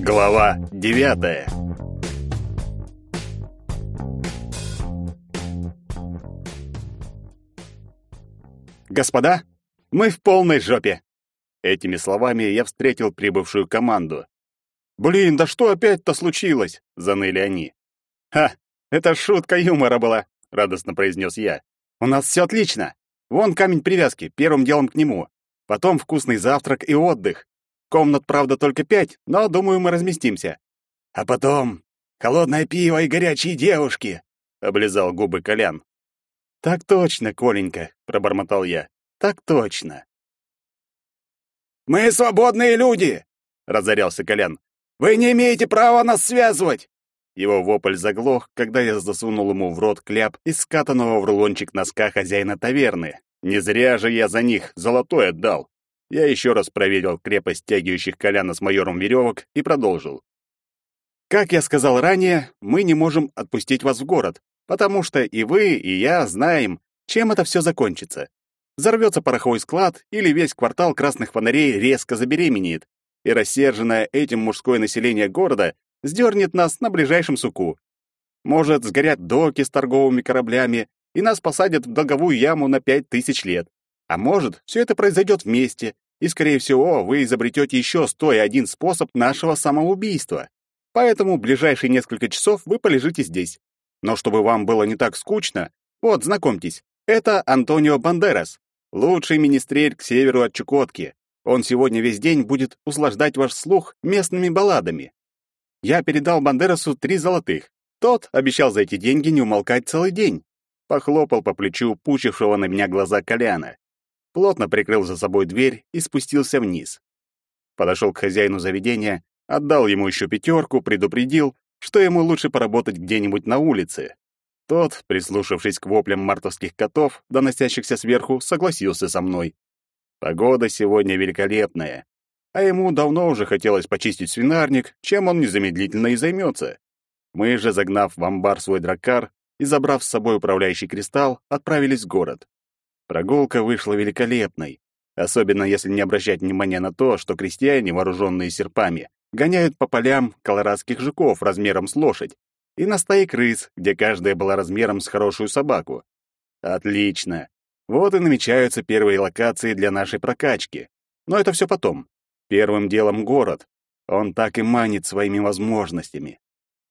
Глава девятая «Господа, мы в полной жопе!» Этими словами я встретил прибывшую команду. «Блин, да что опять-то случилось?» — заныли они. «Ха, это шутка юмора была», — радостно произнес я. «У нас все отлично. Вон камень привязки, первым делом к нему. Потом вкусный завтрак и отдых. Комнат, правда, только пять, но, думаю, мы разместимся. А потом холодное пиво и горячие девушки, — облизал губы Колян. «Так точно, Коленька», — пробормотал я. «Так точно». «Мы свободные люди!» — разорялся Колян. «Вы не имеете права нас связывать!» Его вопль заглох, когда я засунул ему в рот кляп из скатанного в рулончик носка хозяина таверны. Не зря же я за них золотой отдал. Я еще раз проверил крепость тягивающих Коляна с майором веревок и продолжил. Как я сказал ранее, мы не можем отпустить вас в город, потому что и вы, и я знаем, чем это все закончится. Взорвется пороховой склад или весь квартал красных фонарей резко забеременеет, и рассерженное этим мужское население города сдернет нас на ближайшем суку. Может, сгорят доки с торговыми кораблями, и нас посадят в долговую яму на пять тысяч лет. А может, все это произойдет вместе, и, скорее всего, вы изобретете еще сто и один способ нашего самоубийства. Поэтому ближайшие несколько часов вы полежите здесь. Но чтобы вам было не так скучно, вот, знакомьтесь, это Антонио Бандерас, лучший министрель к северу от Чукотки. Он сегодня весь день будет услаждать ваш слух местными балладами. Я передал Бандерасу три золотых. Тот обещал за эти деньги не умолкать целый день. Похлопал по плечу пучившего на меня глаза Коляна плотно прикрыл за собой дверь и спустился вниз. Подошел к хозяину заведения, отдал ему еще пятерку, предупредил, что ему лучше поработать где-нибудь на улице. Тот, прислушавшись к воплям мартовских котов, доносящихся сверху, согласился со мной. Погода сегодня великолепная, а ему давно уже хотелось почистить свинарник, чем он незамедлительно и займется. Мы же, загнав в амбар свой драккар и забрав с собой управляющий кристалл, отправились в город. Прогулка вышла великолепной, особенно если не обращать внимания на то, что крестьяне, вооруженные серпами, гоняют по полям колорадских жуков размером с лошадь и на стаи крыс, где каждая была размером с хорошую собаку. Отлично. Вот и намечаются первые локации для нашей прокачки. Но это все потом. Первым делом город. Он так и манит своими возможностями.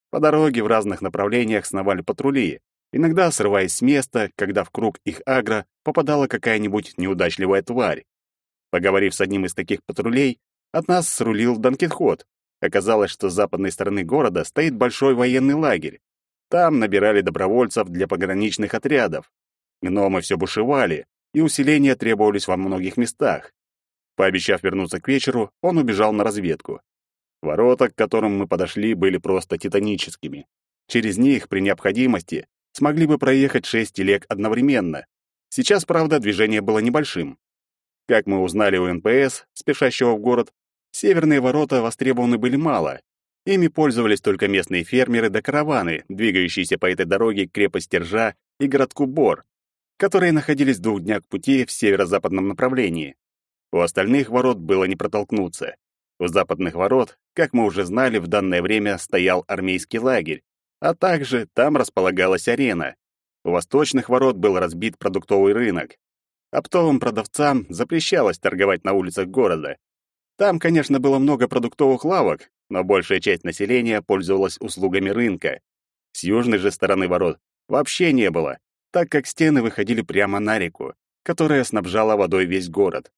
По дороге в разных направлениях сновали патрули, иногда срываясь с места, когда в круг их агро попадала какая-нибудь неудачливая тварь. Поговорив с одним из таких патрулей, от нас срулил Донкихот. Оказалось, что с западной стороны города стоит большой военный лагерь. Там набирали добровольцев для пограничных отрядов. Гномы все бушевали, и усиления требовались во многих местах. Пообещав вернуться к вечеру, он убежал на разведку. Ворота, к которым мы подошли, были просто титаническими. Через них, при необходимости, смогли бы проехать шесть телег одновременно. Сейчас, правда, движение было небольшим. Как мы узнали у НПС, спешащего в город, северные ворота востребованы были мало. Ими пользовались только местные фермеры да караваны, двигающиеся по этой дороге к крепости Ржа и городку Бор, которые находились в двух днях пути в северо-западном направлении. У остальных ворот было не протолкнуться. У западных ворот, как мы уже знали, в данное время стоял армейский лагерь, а также там располагалась арена. У восточных ворот был разбит продуктовый рынок. Оптовым продавцам запрещалось торговать на улицах города. Там, конечно, было много продуктовых лавок, но большая часть населения пользовалась услугами рынка. С южной же стороны ворот вообще не было, так как стены выходили прямо на реку, которая снабжала водой весь город.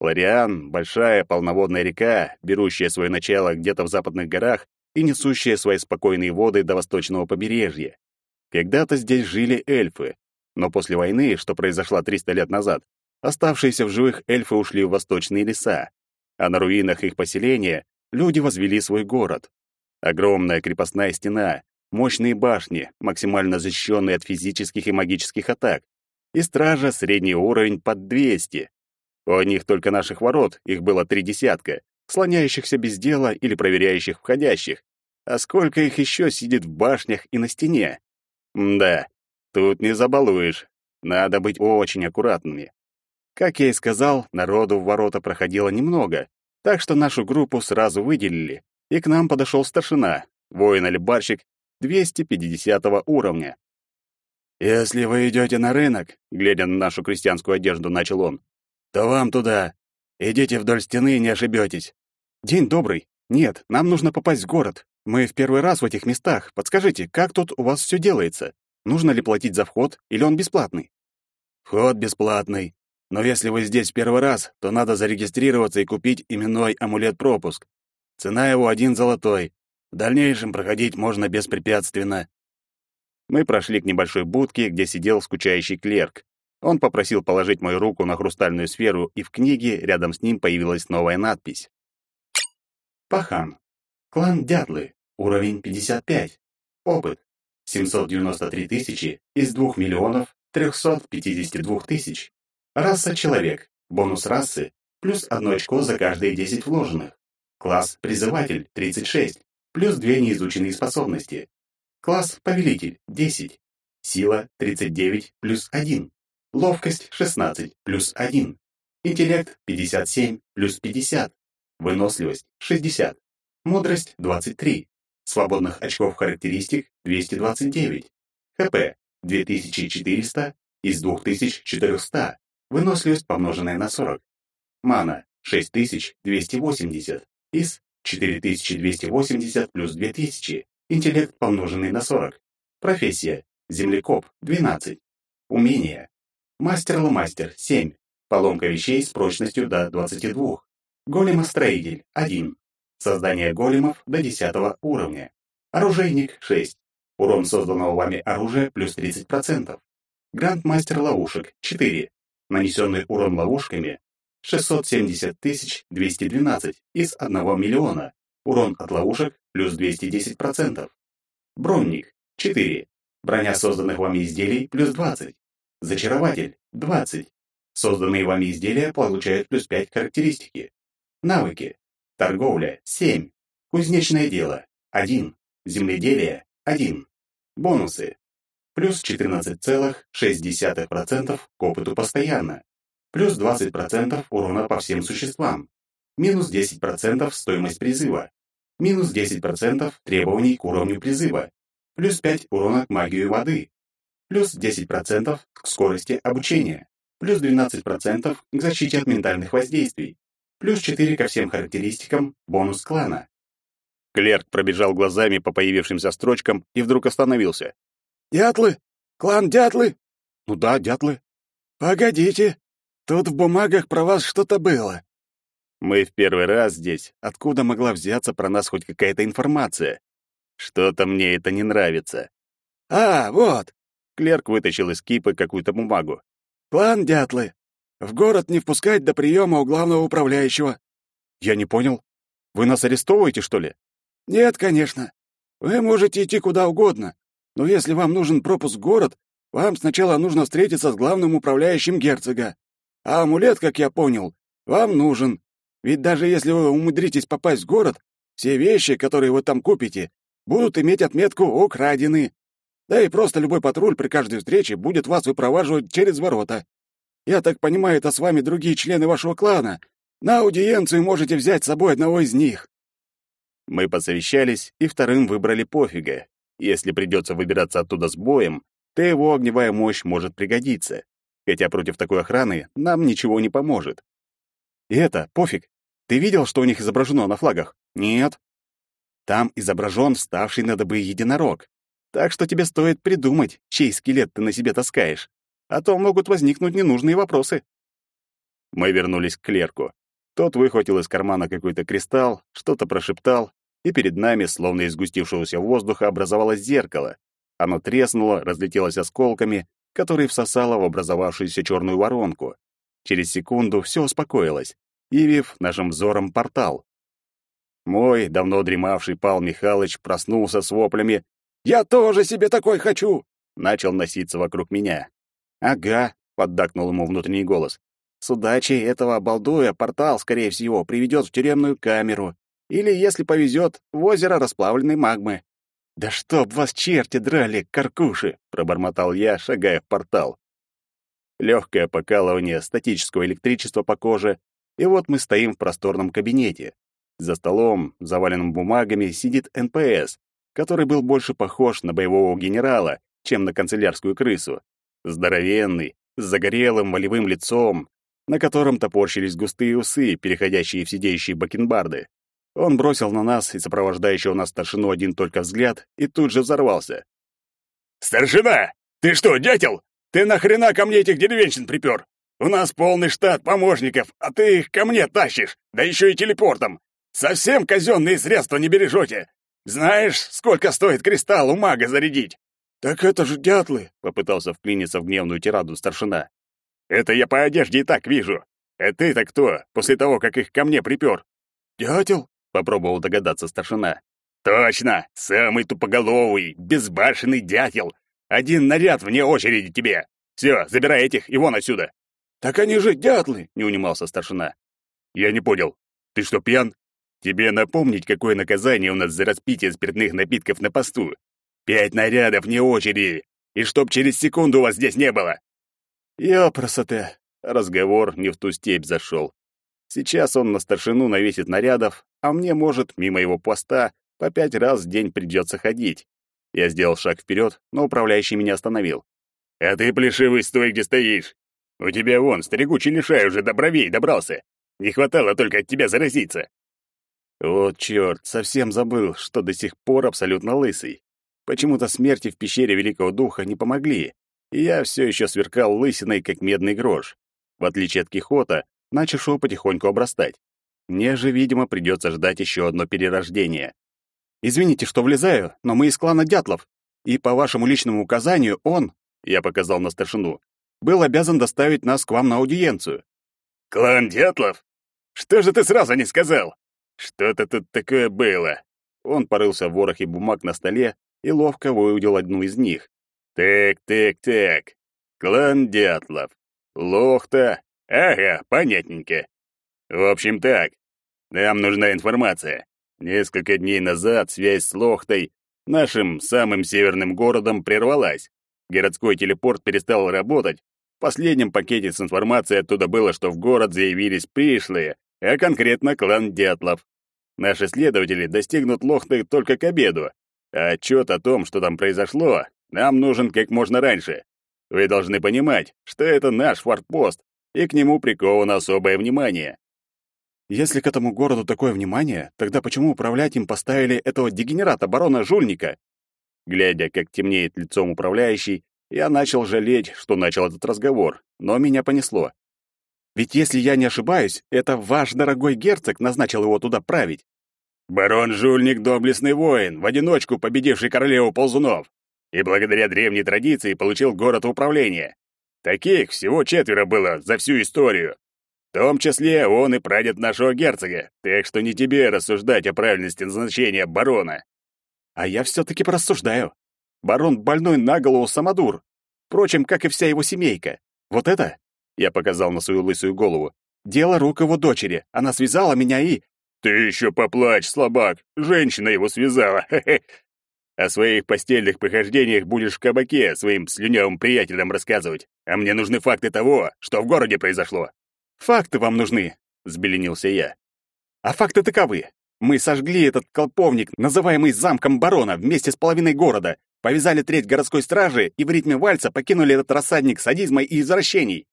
Лориан — большая полноводная река, берущая свое начало где-то в западных горах и несущая свои спокойные воды до восточного побережья. Когда-то здесь жили эльфы, но после войны, что произошла 300 лет назад, оставшиеся в живых эльфы ушли в восточные леса, а на руинах их поселения люди возвели свой город. Огромная крепостная стена, мощные башни, максимально защищенные от физических и магических атак, и стража средний уровень под 200. У них только наших ворот, их было три десятка, слоняющихся без дела или проверяющих входящих. А сколько их еще сидит в башнях и на стене? да, тут не забалуешь. Надо быть очень аккуратными. Как я и сказал, народу в ворота проходило немного, так что нашу группу сразу выделили, и к нам подошел старшина, воин-альбарщик 250 уровня. «Если вы идете на рынок», — глядя на нашу крестьянскую одежду, начал он, «то вам туда. Идите вдоль стены, не ошибетесь». «День добрый. Нет, нам нужно попасть в город. Мы в первый раз в этих местах. Подскажите, как тут у вас все делается? Нужно ли платить за вход или он бесплатный?» «Вход бесплатный. Но если вы здесь в первый раз, то надо зарегистрироваться и купить именной амулет-пропуск. Цена его один золотой. В дальнейшем проходить можно беспрепятственно. Мы прошли к небольшой будке, где сидел скучающий клерк. Он попросил положить мою руку на хрустальную сферу, и в книге рядом с ним появилась новая надпись. Пахан. Клан Дятлы. Уровень 55. Опыт. 793 тысячи из 2 миллионов 352 тысяч. Раса человек. Бонус расы плюс одно очко за каждые 10 вложенных. Класс призыватель 36, плюс 2 неизученные способности. Класс повелитель 10. Сила 39 плюс 1. Ловкость 16 плюс 1. Интеллект 57 плюс 50. Выносливость 60. Мудрость 23. Свободных очков характеристик 229. ХП 2400 из 2400. Выносливость помноженная на 40. Мана 6280 из 4280 плюс 2000. Интеллект, помноженный на 40. Профессия. Землекоп. 12. Умение. Мастер-ломастер. 7. Поломка вещей с прочностью до 22. Големостроитель. 1. Создание големов до 10 уровня. Оружейник. 6. Урон созданного вами оружия плюс 30%. Грандмастер ловушек. 4. Нанесенный урон ловушками 670 212 из 1 миллиона. Урон от ловушек плюс 210%. Бронник 4. Броня созданных вами изделий плюс 20. Зачарователь 20. Созданные вами изделия получают плюс 5 характеристики. Навыки. Торговля 7. Кузнечное дело 1. Земледелие 1. Бонусы. Плюс 14,6% к опыту постоянно. Плюс 20% урона по всем существам. Минус 10% стоимость призыва минус 10% требований к уровню призыва, плюс 5 урона к магии воды, плюс 10% к скорости обучения, плюс 12% к защите от ментальных воздействий, плюс 4 ко всем характеристикам бонус клана. Клерк пробежал глазами по появившимся строчкам и вдруг остановился. «Дятлы? Клан Дятлы?» «Ну да, дятлы». «Погодите, тут в бумагах про вас что-то было. Мы в первый раз здесь. Откуда могла взяться про нас хоть какая-то информация? Что-то мне это не нравится. А, вот. Клерк вытащил из кипы какую-то бумагу. План Дятлы. В город не впускать до приема у главного управляющего. Я не понял. Вы нас арестовываете, что ли? Нет, конечно. Вы можете идти куда угодно. Но если вам нужен пропуск в город, вам сначала нужно встретиться с главным управляющим герцога. А амулет, как я понял, вам нужен. Ведь даже если вы умудритесь попасть в город, все вещи, которые вы там купите, будут иметь отметку «украдены». Да и просто любой патруль при каждой встрече будет вас выпроваживать через ворота. Я так понимаю, это с вами другие члены вашего клана. На аудиенцию можете взять с собой одного из них». Мы посовещались и вторым выбрали пофига. Если придется выбираться оттуда с боем, то его огневая мощь может пригодиться. Хотя против такой охраны нам ничего не поможет. И это, пофиг, ты видел, что у них изображено на флагах? Нет. Там изображен вставший на дыбы единорог. Так что тебе стоит придумать, чей скелет ты на себе таскаешь. А то могут возникнуть ненужные вопросы. Мы вернулись к клерку. Тот выхватил из кармана какой-то кристалл, что-то прошептал, и перед нами, словно из густившегося воздуха, образовалось зеркало. Оно треснуло, разлетелось осколками, которые всосало в образовавшуюся черную воронку. Через секунду все успокоилось явив нашим взором портал. Мой, давно дремавший Пал Михайлович, проснулся с воплями «Я тоже себе такой хочу!» Начал носиться вокруг меня. «Ага», — поддакнул ему внутренний голос. «С удачей этого обалдуя портал, скорее всего, приведет в тюремную камеру. Или, если повезет, в озеро расплавленной магмы». «Да чтоб вас черти драли, каркуши!» — пробормотал я, шагая в портал. Легкое покалывание статического электричества по коже, и вот мы стоим в просторном кабинете. За столом, заваленным бумагами, сидит НПС, который был больше похож на боевого генерала, чем на канцелярскую крысу. Здоровенный, с загорелым волевым лицом, на котором топорщились густые усы, переходящие в сидеющие бакенбарды. Он бросил на нас и сопровождающего нас старшину один только взгляд и тут же взорвался. «Старшина! Ты что, дятел? Ты нахрена ко мне этих деревенщин припер? У нас полный штат помощников, а ты их ко мне тащишь, да еще и телепортом. Совсем казенные средства не бережете. Знаешь, сколько стоит кристалл у мага зарядить?» «Так это же дятлы!» — попытался вклиниться в гневную тираду старшина. «Это я по одежде и так вижу. А ты-то кто, после того, как их ко мне припер?» «Дятел?» — попробовал догадаться старшина. «Точно! Самый тупоголовый, безбашенный дятел! Один наряд вне очереди тебе! Все, забирай этих и вон отсюда!» «Так они же дятлы!» — не унимался старшина. «Я не понял. Ты что, пьян? Тебе напомнить, какое наказание у нас за распитие спиртных напитков на посту? Пять нарядов вне очереди! И чтоб через секунду вас здесь не было!» «Ёпросоте!» Разговор не в ту степь зашел. Сейчас он на старшину навесит нарядов, а мне, может, мимо его поста по пять раз в день придется ходить. Я сделал шаг вперед, но управляющий меня остановил. «А ты, плешивый, стой, где стоишь! У тебя вон, стригучий лишай уже до бровей добрался. Не хватало только от тебя заразиться!» Вот чёрт, совсем забыл, что до сих пор абсолютно лысый. Почему-то смерти в пещере Великого Духа не помогли, и я все еще сверкал лысиной, как медный грош. В отличие от Кихота, начавшего потихоньку обрастать. Мне же, видимо, придется ждать еще одно перерождение. Извините, что влезаю, но мы из клана Дятлов, и по вашему личному указанию он, я показал на старшину, был обязан доставить нас к вам на аудиенцию. Клан Дятлов? Что же ты сразу не сказал? Что-то тут такое было. Он порылся в ворохе бумаг на столе и ловко выудил одну из них. Так, так, так. Клан Дятлов. Лохта. Ага, понятненько. В общем так. Нам нужна информация. Несколько дней назад связь с Лохтой, нашим самым северным городом, прервалась. Городской телепорт перестал работать. В последнем пакете с информацией оттуда было, что в город заявились пришлые, а конкретно клан Дятлов. Наши следователи достигнут Лохты только к обеду, а отчет о том, что там произошло, нам нужен как можно раньше. Вы должны понимать, что это наш фортпост, и к нему приковано особое внимание. Если к этому городу такое внимание, тогда почему управлять им поставили этого дегенерата барона Жульника? Глядя, как темнеет лицом управляющий, я начал жалеть, что начал этот разговор, но меня понесло. Ведь если я не ошибаюсь, это ваш дорогой герцог назначил его туда править. Барон Жульник — доблестный воин, в одиночку победивший королеву ползунов, и благодаря древней традиции получил город управления. Таких всего четверо было за всю историю. В том числе он и прадед нашего герцога, так что не тебе рассуждать о правильности назначения барона. А я все-таки порассуждаю. Барон больной на голову самодур. Впрочем, как и вся его семейка. Вот это, я показал на свою лысую голову, дело рук его дочери. Она связала меня и... Ты еще поплачь, слабак. Женщина его связала. О своих постельных похождениях будешь в кабаке своим слюнявым приятелям рассказывать. А мне нужны факты того, что в городе произошло. Факты вам нужны, взбеленился я. А факты таковы. Мы сожгли этот колповник, называемый замком барона, вместе с половиной города, повязали треть городской стражи и в ритме вальса покинули этот рассадник садизма и извращений.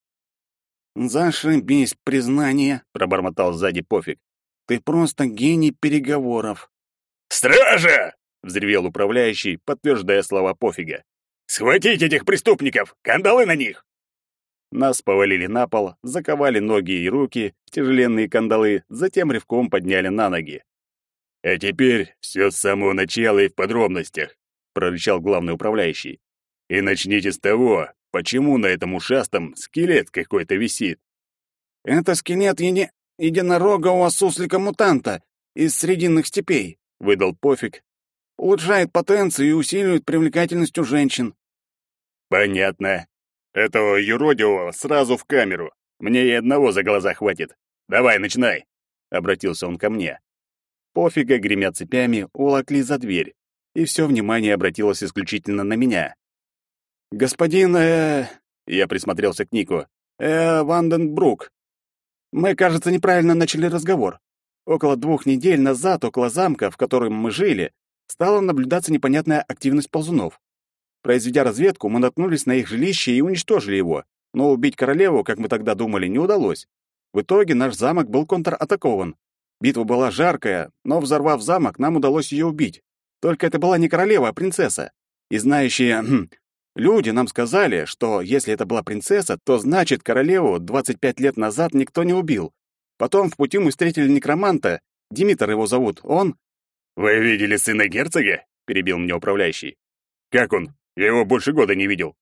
«Зашибись, признание», — пробормотал сзади Пофиг. «Ты просто гений переговоров». «Стража!» — взревел управляющий, подтверждая слова Пофига. «Схватить этих преступников! Кандалы на них!» Нас повалили на пол, заковали ноги и руки в тяжеленные кандалы, затем рывком подняли на ноги. «А теперь все с самого начала и в подробностях», — прорычал главный управляющий. «И начните с того, почему на этом ушастом скелет какой-то висит». «Это скелет еди... единорогого суслика-мутанта из срединных степей», — выдал Пофиг. «Улучшает потенцию и усиливает привлекательность у женщин». «Понятно. Этого юродивого сразу в камеру. Мне и одного за глаза хватит. Давай, начинай!» — обратился он ко мне. Пофига, гремя цепями, улокли за дверь, и все внимание обратилось исключительно на меня. «Господин, э...» — я присмотрелся к Нику. «Э, Ванденбрук. Мы, кажется, неправильно начали разговор. Около двух недель назад около замка, в котором мы жили, стала наблюдаться непонятная активность ползунов. Произведя разведку, мы наткнулись на их жилище и уничтожили его, но убить королеву, как мы тогда думали, не удалось. В итоге наш замок был контратакован. Битва была жаркая, но, взорвав замок, нам удалось ее убить. Только это была не королева, а принцесса. И знающие люди нам сказали, что если это была принцесса, то значит, королеву 25 лет назад никто не убил. Потом в пути мы встретили некроманта, Димитр его зовут, он... «Вы видели сына герцога?» — перебил меня управляющий. «Как он? Я его больше года не видел».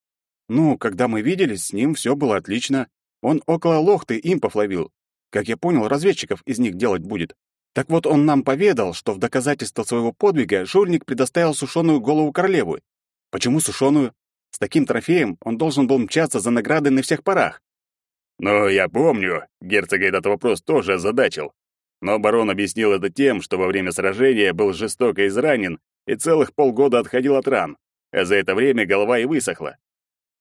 «Ну, когда мы виделись, с ним все было отлично. Он около лохты импов ловил. Как я понял, разведчиков из них делать будет. Так вот, он нам поведал, что в доказательство своего подвига жульник предоставил сушеную голову королевы. Почему сушеную? С таким трофеем он должен был мчаться за наградой на всех парах. «Ну, я помню, герцога этот вопрос тоже озадачил. Но барон объяснил это тем, что во время сражения был жестоко изранен и целых полгода отходил от ран, а за это время голова и высохла.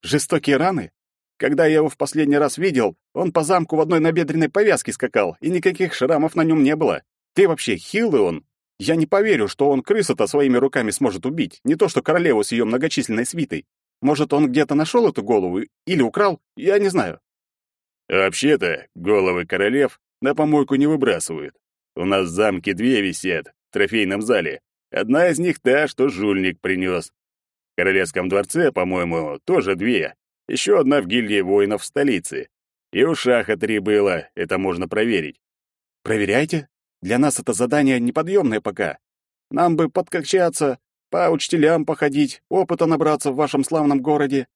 Жестокие раны? Когда я его в последний раз видел, он по замку в одной набедренной повязке скакал, и никаких шрамов на нем не было. Ты вообще хилый он? Я не поверю, что он крысу-то своими руками сможет убить, не то что королеву с ее многочисленной свитой. Может, он где-то нашел эту голову или украл, я не знаю. Вообще-то, головы королев на помойку не выбрасывают. У нас в замке две висят, в трофейном зале. Одна из них та, что жульник принес. В королевском дворце, по-моему, тоже две. Еще одна в гильдии воинов в столице. И у Шаха три было, это можно проверить. Проверяйте. Для нас это задание неподъемное пока. Нам бы подкачаться, по учителям походить, опыта набраться в вашем славном городе.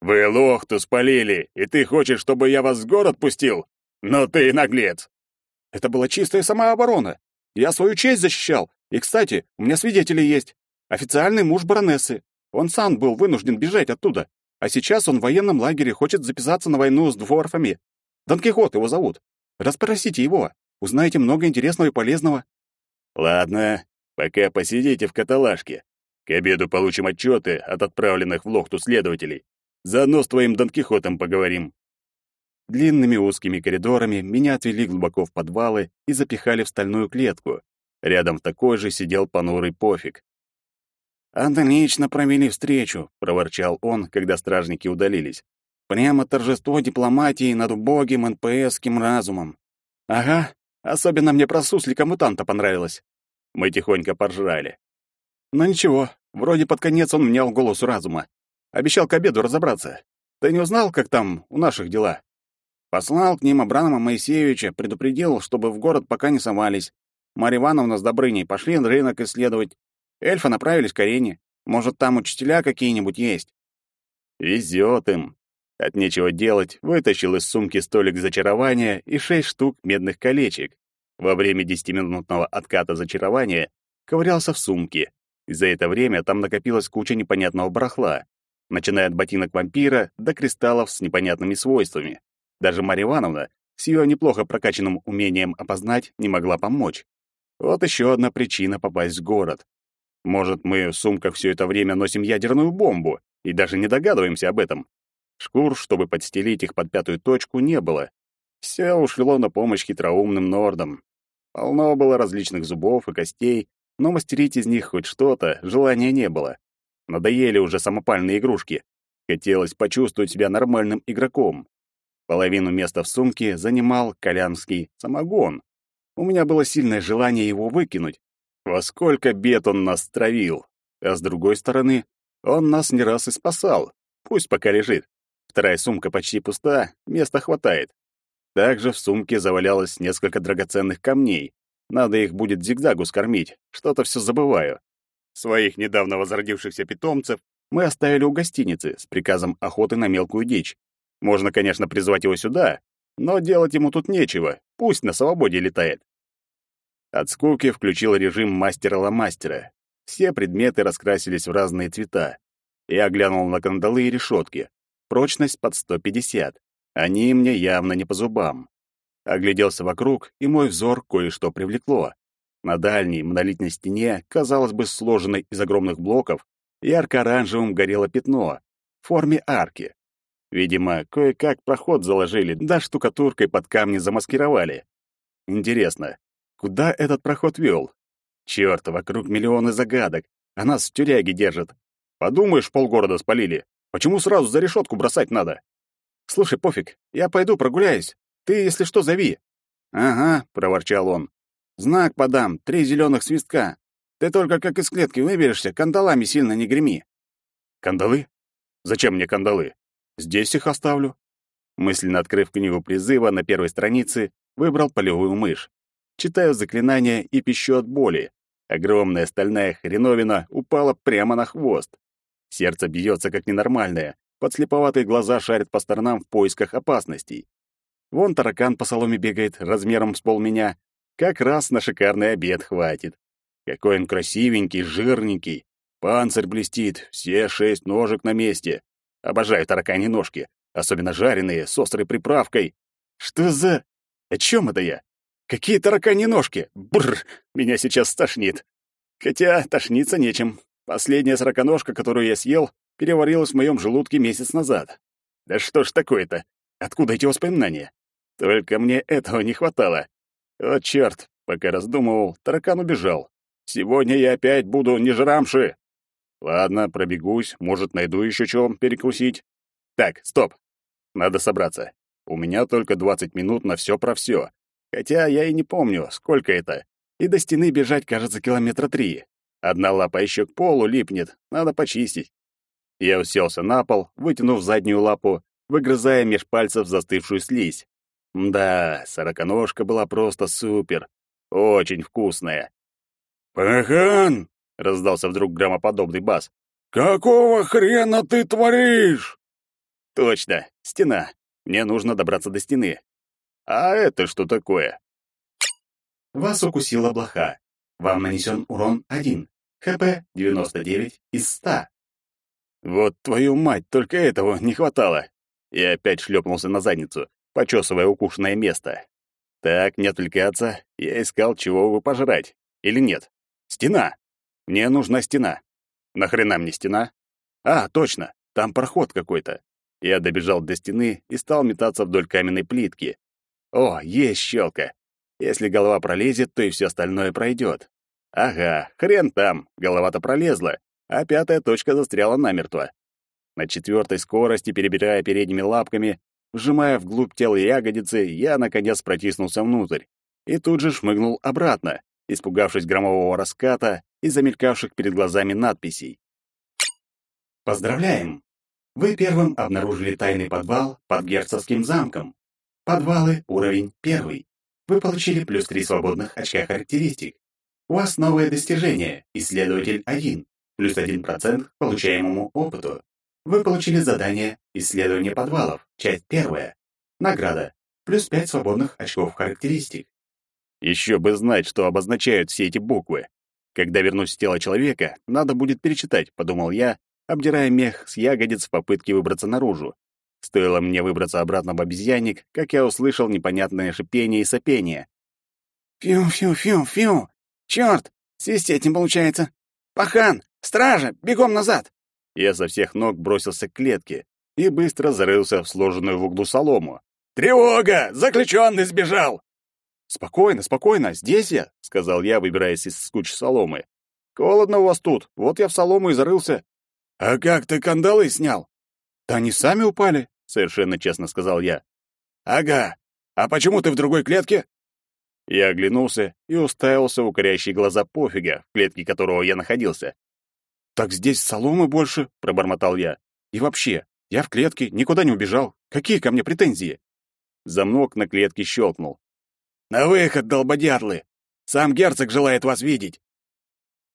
«Вы лохту спалили, и ты хочешь, чтобы я вас в город пустил? Ну ты наглец!» Это была чистая самооборона. Я свою честь защищал. И, кстати, у меня свидетели есть. Официальный муж баронессы. Он сам был вынужден бежать оттуда. А сейчас он в военном лагере хочет записаться на войну с дворфами. Дон Кихот его зовут. Расспросите его. Узнаете много интересного и полезного. Ладно, пока посидите в каталажке. К обеду получим отчеты от отправленных в Лохту следователей. Заодно с твоим Дон Кихотом поговорим». Длинными узкими коридорами меня отвели глубоко в подвалы и запихали в стальную клетку. Рядом в такой же сидел понурый пофиг. «Отлично провели встречу», — проворчал он, когда стражники удалились. «Прямо торжество дипломатии над убогим НПСским разумом». «Ага, особенно мне про суслика-мутанта понравилось». Мы тихонько поржали. «Но ничего, вроде под конец он менял голос разума. Обещал к обеду разобраться. Ты не узнал, как там у наших дела? Послал к ним Абрама Моисеевича, предупредил, чтобы в город пока не совались. Марья Ивановна с Добрыней пошли на рынок исследовать. Эльфы направились к арене. Может, там учителя какие-нибудь есть? Везет им. От нечего делать, вытащил из сумки столик зачарования и шесть штук медных колечек. Во время десятиминутного отката зачарования ковырялся в сумке, и за это время там накопилась куча непонятного барахла начиная от ботинок вампира до кристаллов с непонятными свойствами. Даже Марья Ивановна с ее неплохо прокачанным умением опознать не могла помочь. Вот еще одна причина попасть в город. Может, мы в сумках все это время носим ядерную бомбу и даже не догадываемся об этом. Шкур, чтобы подстелить их под пятую точку, не было. Все ушло на помощь хитроумным нордам. Полно было различных зубов и костей, но мастерить из них хоть что-то желания не было. Надоели уже самопальные игрушки. Хотелось почувствовать себя нормальным игроком. Половину места в сумке занимал колянский самогон. У меня было сильное желание его выкинуть. Во сколько бед он нас травил. А с другой стороны, он нас не раз и спасал. Пусть пока лежит. Вторая сумка почти пуста, места хватает. Также в сумке завалялось несколько драгоценных камней. Надо их будет зигзагу скормить. Что-то все забываю. Своих недавно возродившихся питомцев мы оставили у гостиницы с приказом охоты на мелкую дичь. Можно, конечно, призвать его сюда, но делать ему тут нечего, пусть на свободе летает. От скуки включил режим мастера-ломастера. Все предметы раскрасились в разные цвета. Я глянул на кандалы и решетки. Прочность под 150. Они мне явно не по зубам. Огляделся вокруг, и мой взор кое-что привлекло. На дальней монолитной стене, казалось бы, сложенной из огромных блоков, ярко-оранжевым горело пятно в форме арки. Видимо, кое-как проход заложили, да штукатуркой под камни замаскировали. Интересно, Куда этот проход вел? Чёрт, вокруг миллионы загадок, а нас в тюряге держат. Подумаешь, полгорода спалили. Почему сразу за решетку бросать надо? Слушай, пофиг, я пойду прогуляюсь. Ты, если что, зови. Ага, проворчал он. Знак подам, три зеленых свистка. Ты только как из клетки выберешься, кандалами сильно не греми. Кандалы? Зачем мне кандалы? Здесь их оставлю. Мысленно открыв книгу призыва на первой странице, выбрал полевую мышь. Читаю заклинание и пищу от боли. Огромная стальная хреновина упала прямо на хвост. Сердце бьется как ненормальное, подслеповатые глаза шарят по сторонам в поисках опасностей. Вон таракан по соломе бегает, размером с пол меня. Как раз на шикарный обед хватит. Какой он красивенький, жирненький. Панцирь блестит, все шесть ножек на месте. Обожаю таракани ножки, особенно жареные, с острой приправкой. Что за... О чем это я? Какие таракани ножки? Бррр, меня сейчас стошнит. Хотя тошниться нечем. Последняя сороконожка, которую я съел, переварилась в моем желудке месяц назад. Да что ж такое-то? Откуда эти воспоминания? Только мне этого не хватало. О, черт, пока раздумывал, таракан убежал. Сегодня я опять буду не жрамши. Ладно, пробегусь, может, найду еще чем перекусить. Так, стоп. Надо собраться. У меня только 20 минут на все про все. Хотя я и не помню, сколько это. И до стены бежать, кажется, километра три. Одна лапа еще к полу липнет, надо почистить. Я уселся на пол, вытянув заднюю лапу, выгрызая меж пальцев застывшую слизь. Да, сороконожка была просто супер. Очень вкусная. «Пахан!» — раздался вдруг громоподобный бас. «Какого хрена ты творишь?» «Точно, стена. Мне нужно добраться до стены. А это что такое? Вас укусила блоха. Вам нанесен урон 1. ХП 99 из 100. Вот твою мать, только этого не хватало. Я опять шлепнулся на задницу, почесывая укушенное место. Так, не отвлекаться, я искал, чего бы пожрать. Или нет? Стена. Мне нужна стена. Нахрена мне стена? А, точно, там проход какой-то. Я добежал до стены и стал метаться вдоль каменной плитки. О, есть щелка. Если голова пролезет, то и все остальное пройдет. Ага, хрен там, голова-то пролезла, а пятая точка застряла намертво. На четвертой скорости, перебирая передними лапками, вжимая вглубь тела ягодицы, я, наконец, протиснулся внутрь. И тут же шмыгнул обратно, испугавшись громового раската и замелькавших перед глазами надписей. Поздравляем! Вы первым обнаружили тайный подвал под герцогским замком. Подвалы, уровень первый. Вы получили плюс 3 свободных очка характеристик. У вас новое достижение, исследователь 1, плюс 1% к получаемому опыту. Вы получили задание «Исследование подвалов», часть первая. Награда, плюс 5 свободных очков характеристик. Еще бы знать, что обозначают все эти буквы. Когда вернусь в тело человека, надо будет перечитать, подумал я, обдирая мех с ягодиц в попытке выбраться наружу. Стоило мне выбраться обратно в обезьянник, как я услышал непонятное шипение и сопение. «Фью-фью-фью-фью! Чёрт! Свистеть не получается! Пахан! Стража! Бегом назад!» Я со всех ног бросился к клетке и быстро зарылся в сложенную в углу солому. «Тревога! Заключенный сбежал!» «Спокойно, спокойно, здесь я», — сказал я, выбираясь из кучи соломы. «Холодно у вас тут, вот я в солому и зарылся». «А как ты кандалы снял?» «Да они сами упали совершенно честно сказал я. Ага. А почему ты в другой клетке? Я оглянулся и уставился в укоряющие глаза пофига, в клетке которого я находился. «Так здесь соломы больше», — пробормотал я. «И вообще, я в клетке, никуда не убежал. Какие ко мне претензии?» Замок на клетке щелкнул. «На выход, долбодятлы! Сам герцог желает вас видеть!»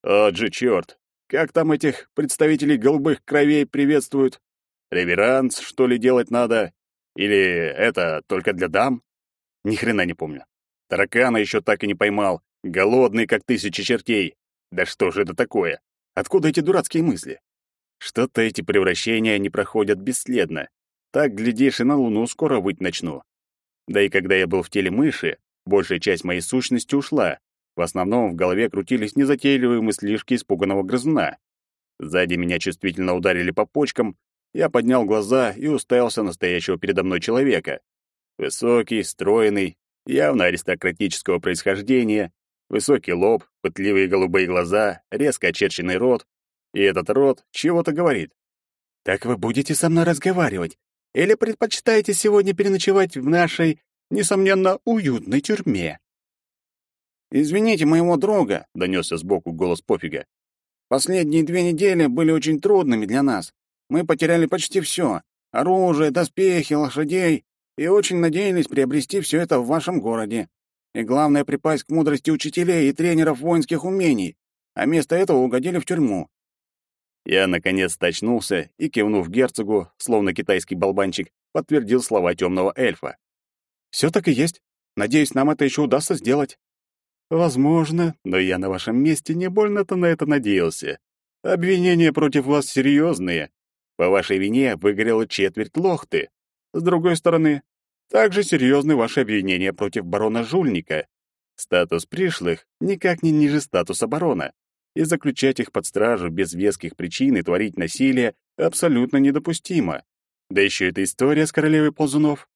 «От же черт! Как там этих представителей голубых кровей приветствуют? Реверанс, что ли, делать надо? Или это только для дам? Ни хрена не помню. Таракана еще так и не поймал, голодный, как тысячи чертей. Да что же это такое? Откуда эти дурацкие мысли? Что-то эти превращения не проходят бесследно. Так, глядишь, и на Луну скоро выть начну. Да и когда я был в теле мыши, большая часть моей сущности ушла. В основном в голове крутились незатейливые мыслишки испуганного грызуна. Сзади меня чувствительно ударили по почкам, я поднял глаза и уставился на стоящего передо мной человека. Высокий, стройный, явно аристократического происхождения, Высокий лоб, пытливые голубые глаза, резко очерченный рот. И этот рот чего-то говорит. «Так вы будете со мной разговаривать? Или предпочитаете сегодня переночевать в нашей, несомненно, уютной тюрьме?» «Извините моего друга», — донесся сбоку голос пофига. «Последние две недели были очень трудными для нас. Мы потеряли почти все — оружие, доспехи, лошадей, и очень надеялись приобрести все это в вашем городе. И главное — припасть к мудрости учителей и тренеров воинских умений, а вместо этого угодили в тюрьму». Я, наконец, очнулся и, кивнув герцогу, словно китайский болванчик, подтвердил слова темного эльфа. «Все так и есть. Надеюсь, нам это еще удастся сделать». Возможно, но я на вашем месте не больно-то на это надеялся. Обвинения против вас серьезные. По вашей вине выгорела четверть лохты. С другой стороны, также серьезны ваши обвинения против барона Жульника. Статус пришлых никак не ниже статуса барона, и заключать их под стражу без веских причин и творить насилие абсолютно недопустимо. Да еще эта история с королевой ползунов.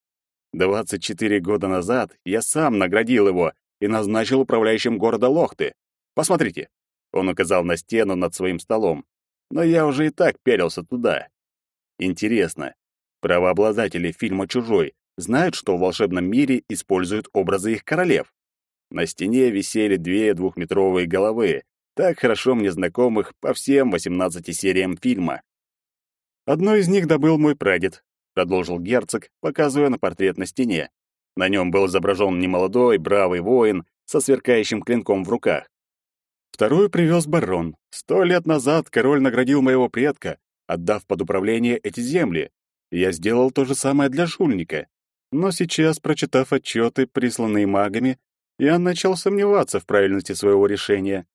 24 года назад я сам наградил его и назначил управляющим города Лохты. Посмотрите. Он указал на стену над своим столом. Но я уже и так пялился туда. Интересно, правообладатели фильма «Чужой» знают, что в волшебном мире используют образы их королев? На стене висели две двухметровые головы, так хорошо мне знакомых по всем 18 сериям фильма. «Одно из них добыл мой прадед», — продолжил герцог, показывая на портрет на стене. На нем был изображен немолодой, бравый воин со сверкающим клинком в руках. Вторую привез барон. Сто лет назад король наградил моего предка, отдав под управление эти земли. Я сделал то же самое для жульника. Но сейчас, прочитав отчеты, присланные магами, я начал сомневаться в правильности своего решения.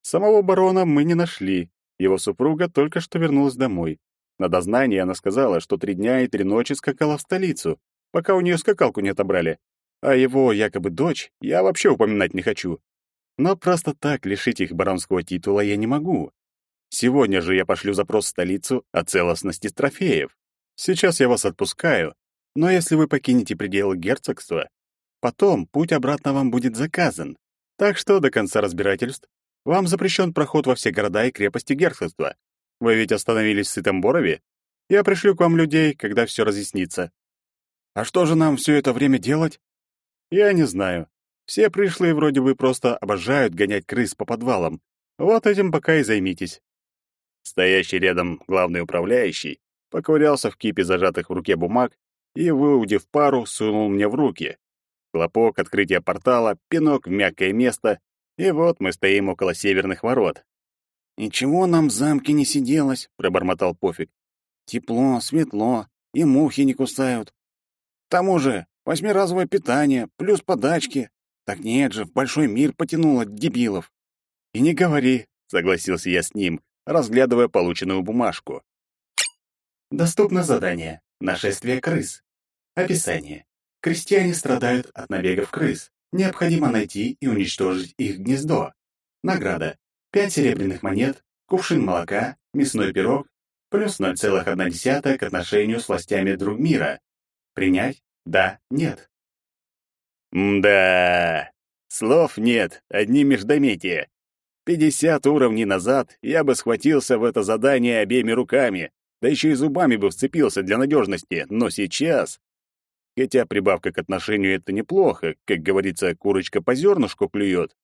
Самого барона мы не нашли. Его супруга только что вернулась домой. На дознании она сказала, что три дня и три ночи скакала в столицу, пока у нее скакалку не отобрали. А его якобы дочь я вообще упоминать не хочу. Но просто так лишить их баронского титула я не могу. Сегодня же я пошлю запрос в столицу о целостности трофеев. Сейчас я вас отпускаю, но если вы покинете пределы герцогства, потом путь обратно вам будет заказан. Так что до конца разбирательств вам запрещен проход во все города и крепости герцогства. Вы ведь остановились в Сытом Борове? Я пришлю к вам людей, когда все разъяснится. А что же нам все это время делать? Я не знаю. Все пришлые вроде бы просто обожают гонять крыс по подвалам. Вот этим пока и займитесь. Стоящий рядом главный управляющий поковырялся в кипе зажатых в руке бумаг и, выудив пару, сунул мне в руки. Хлопок открытия портала, пинок в мягкое место, и вот мы стоим около северных ворот. «Ничего нам в замке не сиделось», — пробормотал Пофиг. «Тепло, светло, и мухи не кусают. К тому же восьмиразовое питание, плюс подачки. Так нет же, в большой мир потянуло дебилов. И не говори, согласился я с ним, разглядывая полученную бумажку. Доступно задание «Нашествие крыс». Описание. Крестьяне страдают от набегов крыс. Необходимо найти и уничтожить их гнездо. Награда. 5 серебряных монет, кувшин молока, мясной пирог, плюс 0,1 к отношению с властями друг мира. Принять? Да, нет. Мда. Слов нет, одни междометия. Пятьдесят уровней назад я бы схватился в это задание обеими руками, да еще и зубами бы вцепился для надежности, но сейчас... Хотя прибавка к отношению — это неплохо, как говорится, курочка по зернышку клюет.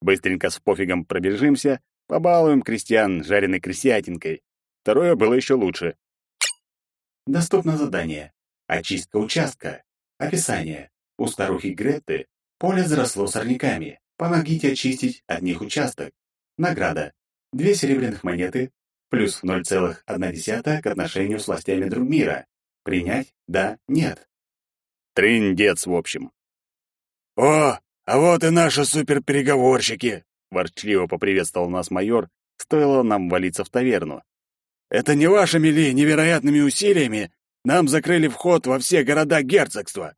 Быстренько с пофигом пробежимся, побалуем крестьян жареной крысятинкой. Второе было еще лучше. Доступно задание. Очистка участка. Описание. У старухи Гретты поле заросло сорняками. Помогите очистить от них участок. Награда. Две серебряных монеты плюс 0,1 к отношению с властями друг мира. Принять? Да, нет. Триндец, в общем. «О, а вот и наши суперпереговорщики!» — ворчливо поприветствовал нас майор, стоило нам валиться в таверну. «Это не вашими ли невероятными усилиями нам закрыли вход во все города герцогства.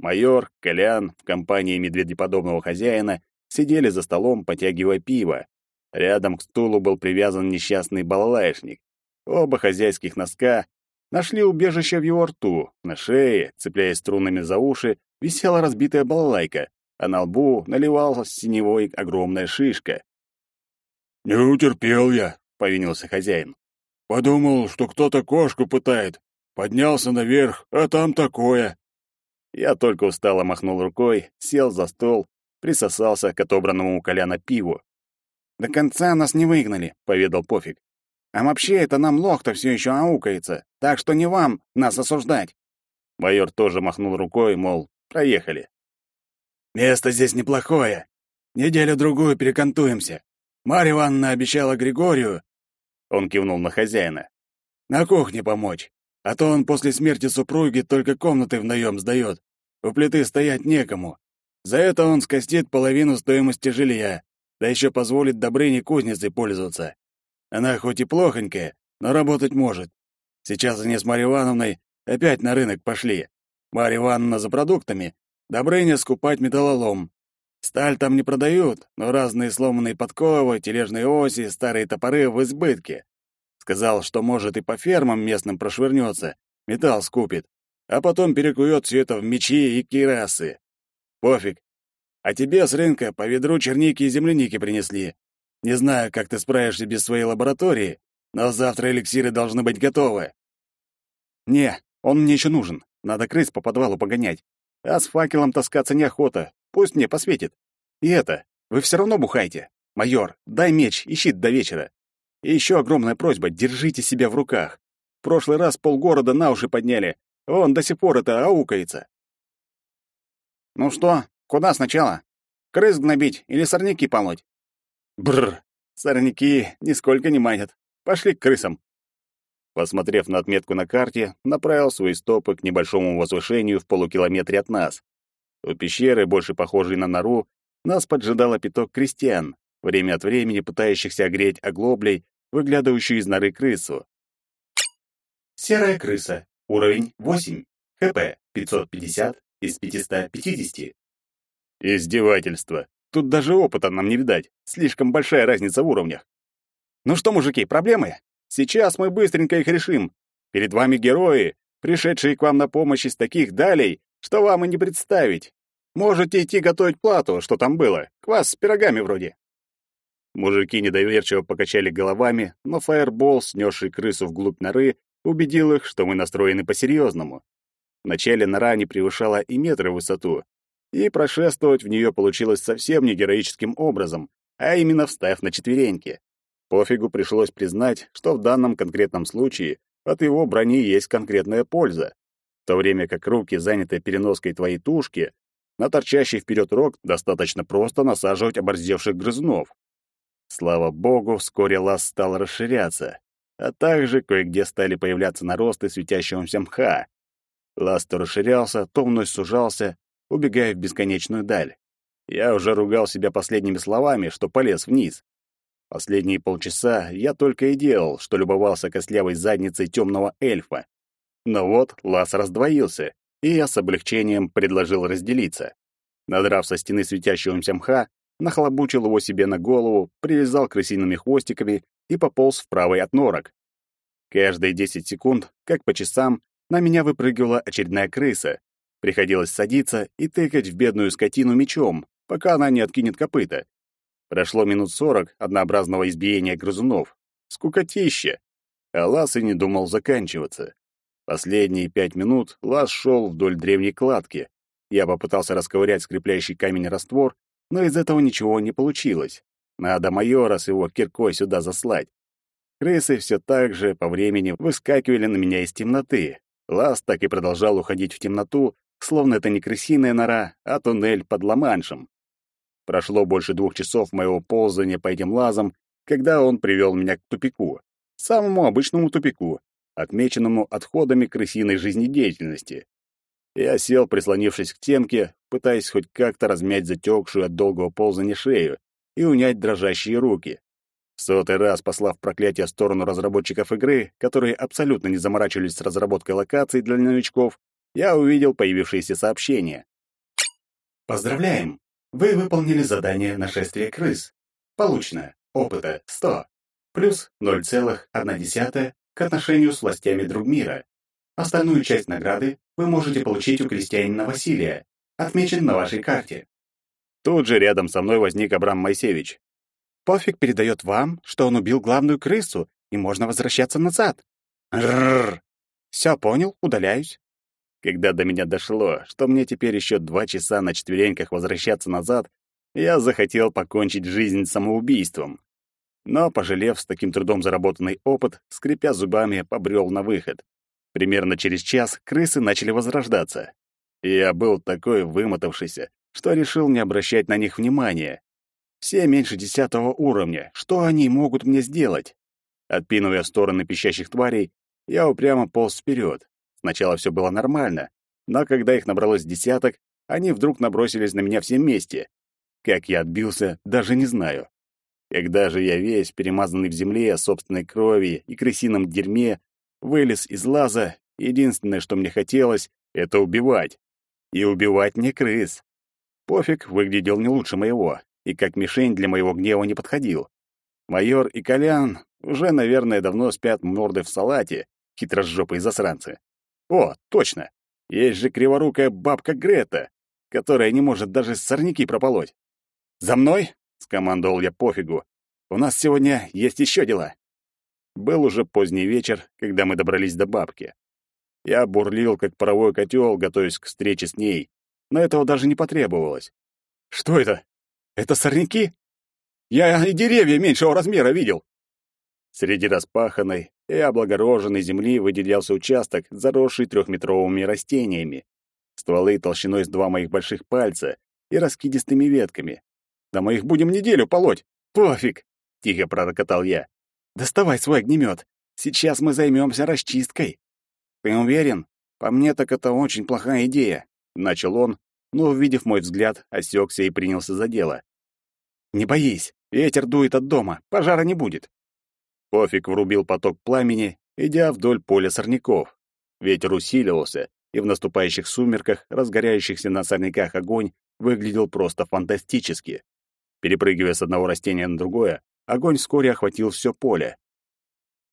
Майор, Колян в компании медведеподобного хозяина сидели за столом, потягивая пиво. Рядом к стулу был привязан несчастный балалаишник. Оба хозяйских носка нашли убежище в его рту. На шее, цепляясь струнами за уши, висела разбитая балалайка. а на лбу наливалась синевой огромная шишка. «Не утерпел я», — повинился хозяин. «Подумал, что кто-то кошку пытает. Поднялся наверх, а там такое». Я только устало махнул рукой, сел за стол, присосался к отобранному у Коляна пиву. «До конца нас не выгнали», — поведал Пофиг. «А вообще это нам лох-то все еще аукается, так что не вам нас осуждать». Майор тоже махнул рукой, мол, проехали. «Место здесь неплохое. Неделю-другую перекантуемся. Марья Ивановна обещала Григорию...» Он кивнул на хозяина. «На кухне помочь. А то он после смерти супруги только комнаты в наем сдает. У плиты стоять некому. За это он скостит половину стоимости жилья, да еще позволит Добрыне кузницей пользоваться. Она хоть и плохонькая, но работать может. Сейчас они с Марьей Ивановной опять на рынок пошли. Марья Ивановна за продуктами, Добрыня скупать металлолом. Сталь там не продают, но разные сломанные подковы, тележные оси, старые топоры в избытке. Сказал, что может и по фермам местным прошвырнется, металл скупит, а потом перекует все это в мечи и кирасы. Пофиг. А тебе с по ведру черники и земляники принесли. Не знаю, как ты справишься без своей лаборатории, но завтра эликсиры должны быть готовы. Не, он мне еще нужен. Надо крыс по подвалу погонять. А с факелом таскаться неохота. Пусть мне посветит. И это, вы все равно бухайте. Майор, дай меч и щит до вечера. И еще огромная просьба, держите себя в руках. В прошлый раз полгорода на уши подняли. Он до сих пор это аукается. Ну что, куда сначала? Крыс гнобить или сорняки полоть? Бррр, сорняки нисколько не манят. Пошли к крысам. Посмотрев на отметку на карте, направил свои стопы к небольшому возвышению в полукилометре от нас. У пещеры, больше похожей на нору, нас поджидало пяток крестьян, время от времени пытающихся огреть оглоблей, выглядывающую из норы крысу. Серая крыса. Уровень 8. ХП 550 из 550. Издевательство. Тут даже опыта нам не видать. Слишком большая разница в уровнях. Ну что, мужики, проблемы? Сейчас мы быстренько их решим. Перед вами герои, пришедшие к вам на помощь из таких далей, что вам и не представить. Можете идти готовить плату, что там было. Квас с пирогами вроде. Мужики недоверчиво покачали головами, но фаербол, снесший крысу вглубь норы, убедил их, что мы настроены по-серьезному. Вначале нора не превышала и метра в высоту, и прошествовать в нее получилось совсем не героическим образом, а именно встав на четвереньки. Пофигу пришлось признать, что в данном конкретном случае от его брони есть конкретная польза, в то время как руки, занятые переноской твоей тушки, на торчащий вперед рог достаточно просто насаживать оборзевших грызунов. Слава богу, вскоре лаз стал расширяться, а также кое-где стали появляться наросты светящегося мха. Лаз то расширялся, то вновь сужался, убегая в бесконечную даль. Я уже ругал себя последними словами, что полез вниз. Последние полчаса я только и делал, что любовался костлявой задницей темного эльфа. Но вот лаз раздвоился, и я с облегчением предложил разделиться. Надрав со стены светящегося мха, нахлобучил его себе на голову, привязал крысиными хвостиками и пополз в правый от норок. Каждые десять секунд, как по часам, на меня выпрыгивала очередная крыса. Приходилось садиться и тыкать в бедную скотину мечом, пока она не откинет копыта. Прошло минут сорок однообразного избиения грызунов. Скукотища. А лаз и не думал заканчиваться. Последние пять минут лаз шел вдоль древней кладки. Я попытался расковырять скрепляющий камень раствор, но из этого ничего не получилось. Надо майора с его киркой сюда заслать. Крысы все так же по времени выскакивали на меня из темноты. Лаз так и продолжал уходить в темноту, словно это не крысиная нора, а туннель под Ла-Маншем. Прошло больше двух часов моего ползания по этим лазам, когда он привел меня к тупику. Самому обычному тупику, отмеченному отходами крысиной жизнедеятельности. Я сел, прислонившись к стенке, пытаясь хоть как-то размять затекшую от долгого ползания шею и унять дрожащие руки. В сотый раз послав проклятие в сторону разработчиков игры, которые абсолютно не заморачивались с разработкой локаций для новичков, я увидел появившиеся сообщения. Поздравляем! Вы выполнили задание «Нашествие крыс». Получено. Опыта 100. Плюс 0,1 к отношению с властями друг мира. Остальную часть награды вы можете получить у крестьянина Василия, отмечен на вашей карте. Тут же рядом со мной возник Абрам Моисеевич. Пофиг передает вам, что он убил главную крысу, и можно возвращаться назад. Рррр. Все понял, удаляюсь. Когда до меня дошло, что мне теперь еще два часа на четвереньках возвращаться назад, я захотел покончить жизнь самоубийством. Но, пожалев с таким трудом заработанный опыт, скрипя зубами, побрел на выход. Примерно через час крысы начали возрождаться. Я был такой вымотавшийся, что решил не обращать на них внимания. Все меньше десятого уровня. Что они могут мне сделать? Отпинывая в стороны пищащих тварей, я упрямо полз вперед. Сначала все было нормально, но когда их набралось десяток, они вдруг набросились на меня все вместе. Как я отбился, даже не знаю. Когда же я весь, перемазанный в земле, собственной крови и крысином дерьме, вылез из лаза, единственное, что мне хотелось, это убивать. И убивать не крыс. Пофиг выглядел не лучше моего, и как мишень для моего гнева не подходил. Майор и Колян уже, наверное, давно спят морды в салате, хитрожопые засранцы. О, точно! Есть же криворукая бабка Грета, которая не может даже сорняки прополоть. «За мной!» — скомандовал я пофигу. «У нас сегодня есть еще дела». Был уже поздний вечер, когда мы добрались до бабки. Я бурлил, как паровой котел, готовясь к встрече с ней, но этого даже не потребовалось. «Что это? Это сорняки? Я и деревья меньшего размера видел!» Среди распаханной и облагороженной земли выделялся участок, заросший трехметровыми растениями. Стволы толщиной с два моих больших пальца и раскидистыми ветками. Да мы их будем неделю полоть. Пофиг, тихо пророкотал я. Доставай свой огнемет. Сейчас мы займемся расчисткой. Ты уверен? По мне так это очень плохая идея, начал он, но, увидев мой взгляд, осекся и принялся за дело. Не боись, ветер дует от дома, пожара не будет. Пофиг врубил поток пламени, идя вдоль поля сорняков. Ветер усиливался, и в наступающих сумерках, разгоряющихся на сорняках огонь, выглядел просто фантастически. Перепрыгивая с одного растения на другое, огонь вскоре охватил все поле.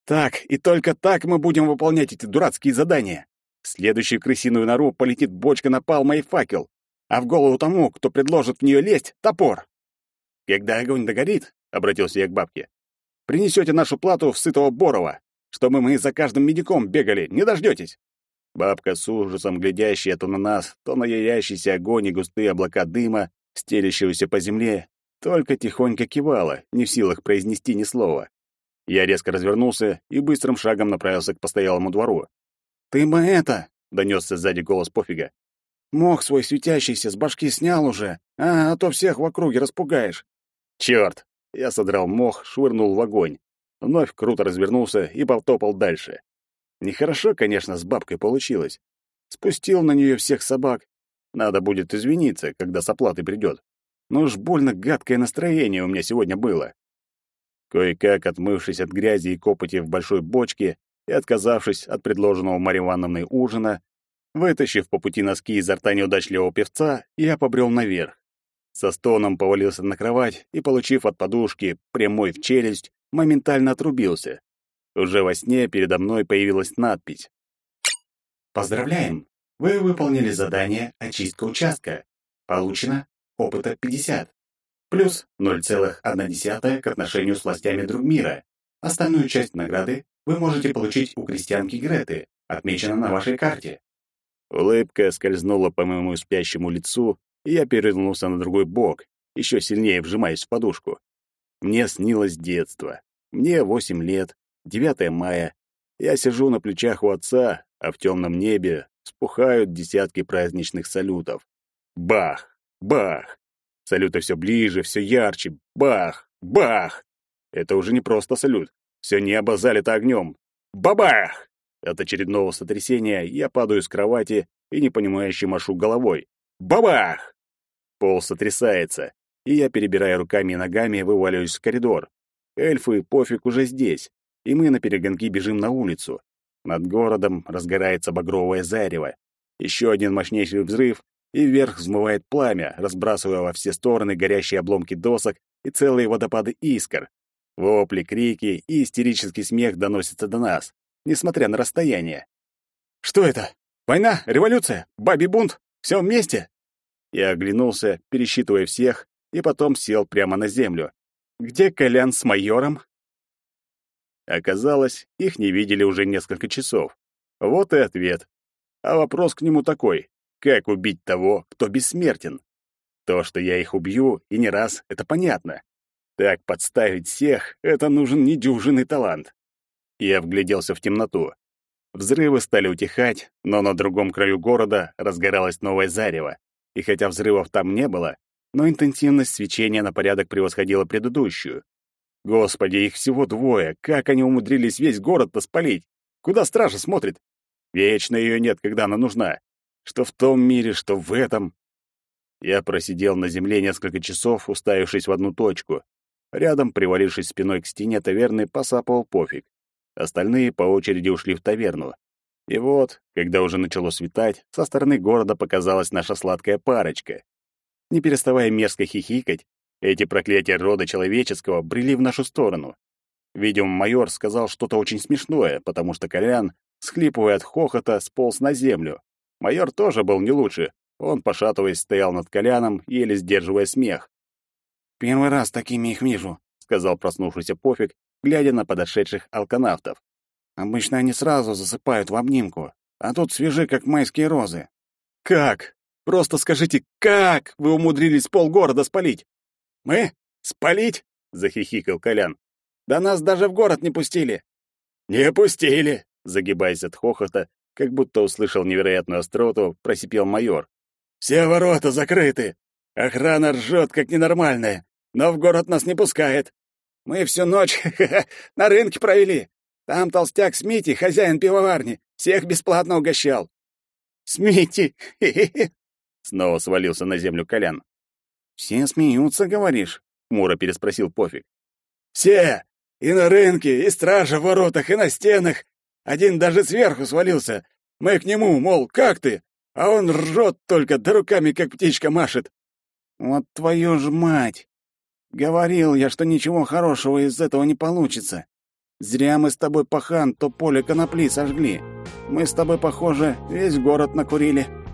«Так, и только так мы будем выполнять эти дурацкие задания. В следующую крысиную нору полетит бочка напалма и факел, а в голову тому, кто предложит в нее лезть, топор. Когда огонь догорит, — обратился я к бабке, — принесете нашу плату в сытого Борова, чтобы мы за каждым медиком бегали, не дождетесь. Бабка с ужасом, глядящая то на нас, то на яящийся огонь и густые облака дыма, стелящегося по земле, только тихонько кивала, не в силах произнести ни слова. Я резко развернулся и быстрым шагом направился к постоялому двору. «Ты бы это!» — донесся сзади голос пофига. «Мох свой светящийся с башки снял уже, а, а то всех в округе распугаешь». «Чёрт!» — я содрал мох, швырнул в огонь. Вновь круто развернулся и потопал дальше. Нехорошо, конечно, с бабкой получилось. Спустил на нее всех собак. Надо будет извиниться, когда с оплатой придет. Но уж больно гадкое настроение у меня сегодня было. Кое-как отмывшись от грязи и копоти в большой бочке и отказавшись от предложенного Ивановной ужина, вытащив по пути носки изо рта неудачливого певца, я побрел наверх. Со стоном повалился на кровать и, получив от подушки прямой в челюсть, моментально отрубился. Уже во сне передо мной появилась надпись. «Поздравляем! Вы выполнили задание «Очистка участка». Получено опыта 50, плюс 0,1 к отношению с властями друг мира. Остальную часть награды вы можете получить у крестьянки Греты, отмечена на вашей карте. Улыбка скользнула по моему спящему лицу, я перевернулся на другой бок, еще сильнее вжимаясь в подушку. Мне снилось детство. Мне восемь лет, 9 мая. Я сижу на плечах у отца, а в темном небе спухают десятки праздничных салютов. Бах! Бах! Салюты все ближе, все ярче. Бах! Бах! Это уже не просто салют. Все небо залито огнем. Бабах! От очередного сотрясения я падаю с кровати и непонимающе машу головой. Бабах! Пол сотрясается, и я, перебирая руками и ногами, вываливаюсь в коридор. Эльфы пофиг уже здесь, и мы на перегонки бежим на улицу. Над городом разгорается багровое зарево. Еще один мощнейший взрыв, и вверх взмывает пламя, разбрасывая во все стороны горящие обломки досок и целые водопады искр. Вопли, крики и истерический смех доносятся до нас, несмотря на расстояние. «Что это? Война? Революция? Бабий бунт? Все вместе?» Я оглянулся, пересчитывая всех, и потом сел прямо на землю. Где Колян с майором? Оказалось, их не видели уже несколько часов. Вот и ответ. А вопрос к нему такой: как убить того, кто бессмертен? То, что я их убью, и не раз, это понятно. Так подставить всех — это нужен недюжинный талант. Я вгляделся в темноту. Взрывы стали утихать, но на другом краю города разгоралось новое зарево. И хотя взрывов там не было, но интенсивность свечения на порядок превосходила предыдущую. Господи, их всего двое. Как они умудрились весь город-то спалить? Куда стража смотрит? Вечно ее нет, когда она нужна. Что в том мире, что в этом. Я просидел на земле несколько часов, уставившись в одну точку. Рядом, привалившись спиной к стене таверны, посапывал пофиг. Остальные по очереди ушли в таверну. И вот, когда уже начало светать, со стороны города показалась наша сладкая парочка. Не переставая мерзко хихикать, эти проклятия рода человеческого брели в нашу сторону. Видимо, майор сказал что-то очень смешное, потому что Колян, схлипывая от хохота, сполз на землю. Майор тоже был не лучше. Он, пошатываясь, стоял над Коляном, еле сдерживая смех. «Первый раз такими их вижу», — сказал проснувшийся Пофиг, глядя на подошедших алканавтов. «Обычно они сразу засыпают в обнимку, а тут свежи, как майские розы». «Как? Просто скажите, как вы умудрились полгорода спалить?» «Мы? Спалить?» — захихикал Колян. «Да нас даже в город не пустили». «Не пустили!» — загибаясь от хохота, как будто услышал невероятную остроту, просипел майор. «Все ворота закрыты. Охрана ржет, как ненормальная, но в город нас не пускает. Мы всю ночь на рынке провели. Там толстяк Смити, хозяин пивоварни, всех бесплатно угощал». «Смити!» — снова свалился на землю Колян. «Все смеются, говоришь?» — Мура переспросил Пофиг. «Все! И на рынке, и стража в воротах, и на стенах. Один даже сверху свалился. Мы к нему, мол, как ты? А он ржет только, да руками, как птичка, машет». «Вот твою ж мать! Говорил я, что ничего хорошего из этого не получится. Зря мы с тобой, пахан, то поле конопли сожгли. Мы с тобой, похоже, весь город накурили».